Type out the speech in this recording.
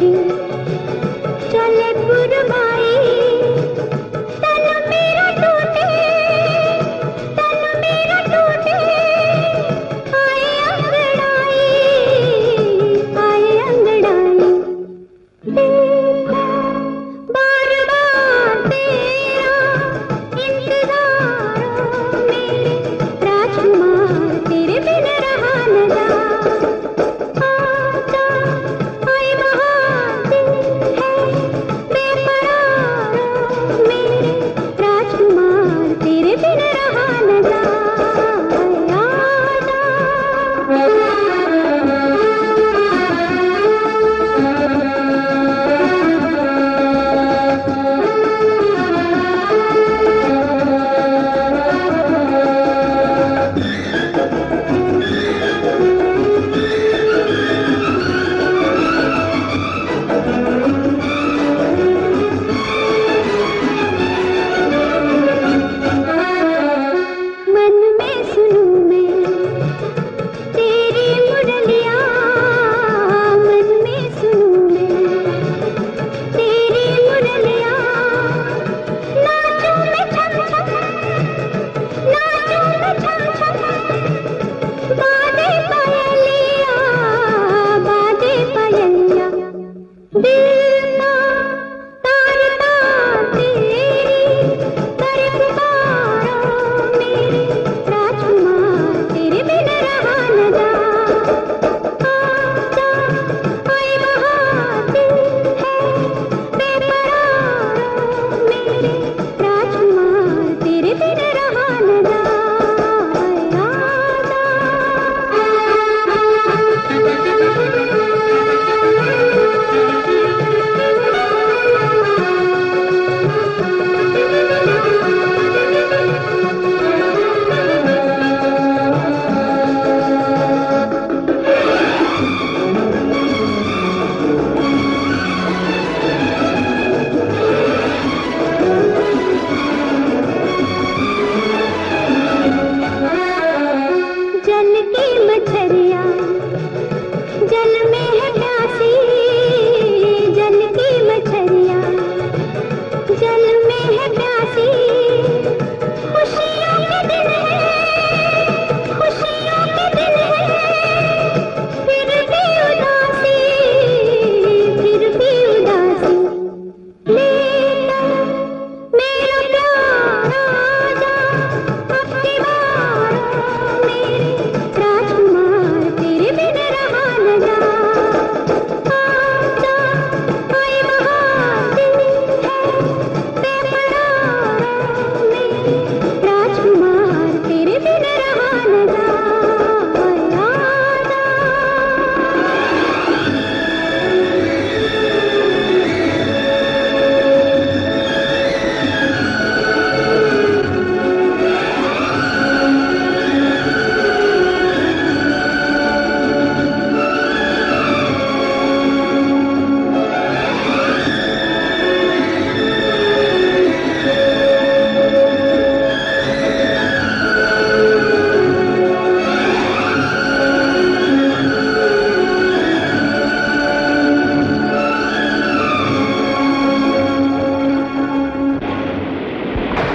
听